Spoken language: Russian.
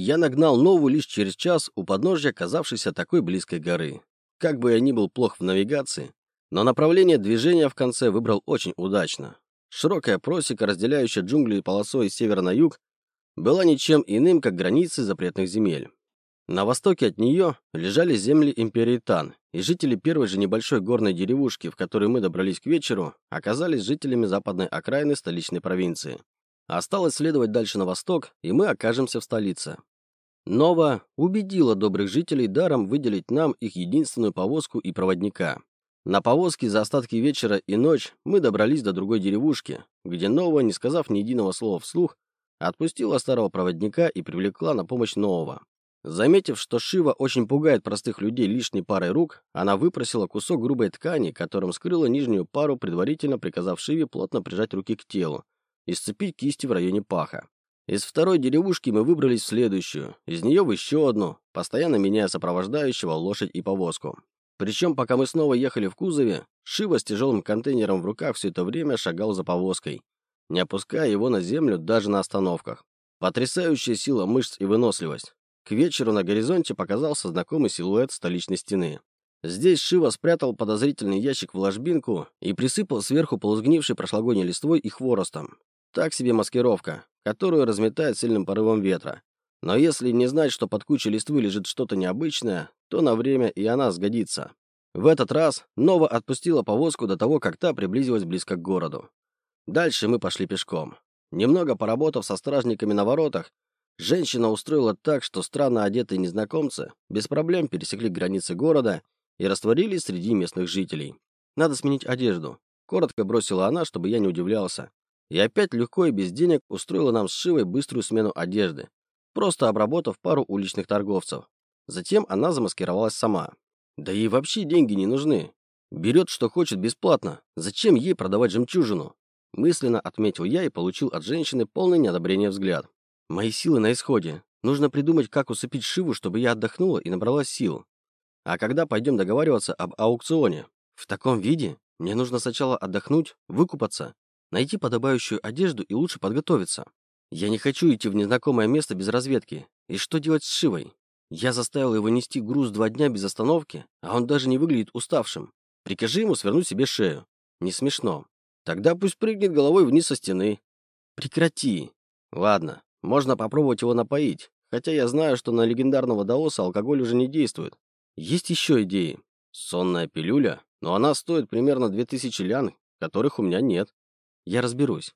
Я нагнал новую лишь через час у подножья оказавшейся такой близкой горы. Как бы я ни был плох в навигации, но направление движения в конце выбрал очень удачно. Широкая просека, разделяющая джунгли полосой с севера на юг, была ничем иным, как границей запретных земель. На востоке от нее лежали земли империи Тан, и жители первой же небольшой горной деревушки, в которой мы добрались к вечеру, оказались жителями западной окраины столичной провинции. Осталось следовать дальше на восток, и мы окажемся в столице. Нова убедила добрых жителей даром выделить нам их единственную повозку и проводника. На повозке за остатки вечера и ночь мы добрались до другой деревушки, где Нова, не сказав ни единого слова вслух, отпустила старого проводника и привлекла на помощь нового. Заметив, что Шива очень пугает простых людей лишней парой рук, она выпросила кусок грубой ткани, которым скрыла нижнюю пару, предварительно приказав Шиве плотно прижать руки к телу и сцепить кисти в районе паха. Из второй деревушки мы выбрались в следующую, из нее в еще одну, постоянно меняя сопровождающего, лошадь и повозку. Причем, пока мы снова ехали в кузове, Шива с тяжелым контейнером в руках все это время шагал за повозкой, не опуская его на землю даже на остановках. Потрясающая сила мышц и выносливость. К вечеру на горизонте показался знакомый силуэт столичной стены. Здесь Шива спрятал подозрительный ящик в ложбинку и присыпал сверху полузгнившей прошлогодней листвой и хворостом. Так себе маскировка, которую разметает сильным порывом ветра. Но если не знать, что под кучей листвы лежит что-то необычное, то на время и она сгодится. В этот раз Нова отпустила повозку до того, как та приблизилась близко к городу. Дальше мы пошли пешком. Немного поработав со стражниками на воротах, женщина устроила так, что странно одетые незнакомцы без проблем пересекли границы города и растворились среди местных жителей. Надо сменить одежду. Коротко бросила она, чтобы я не удивлялся. И опять легко и без денег устроила нам с Шивой быструю смену одежды, просто обработав пару уличных торговцев. Затем она замаскировалась сама. Да ей вообще деньги не нужны. Берет, что хочет, бесплатно. Зачем ей продавать жемчужину? Мысленно отметил я и получил от женщины полное неодобрение взгляд. Мои силы на исходе. Нужно придумать, как усыпить Шиву, чтобы я отдохнула и набралась сил. А когда пойдем договариваться об аукционе? В таком виде мне нужно сначала отдохнуть, выкупаться, найти подобающую одежду и лучше подготовиться. Я не хочу идти в незнакомое место без разведки. И что делать с Шивой? Я заставил его нести груз два дня без остановки, а он даже не выглядит уставшим. Прикажи ему свернуть себе шею. Не смешно. Тогда пусть прыгнет головой вниз со стены. Прекрати. Ладно, можно попробовать его напоить. Хотя я знаю, что на легендарного даоса алкоголь уже не действует. Есть еще идеи. Сонная пилюля, но она стоит примерно 2000 лян, которых у меня нет. Я разберусь.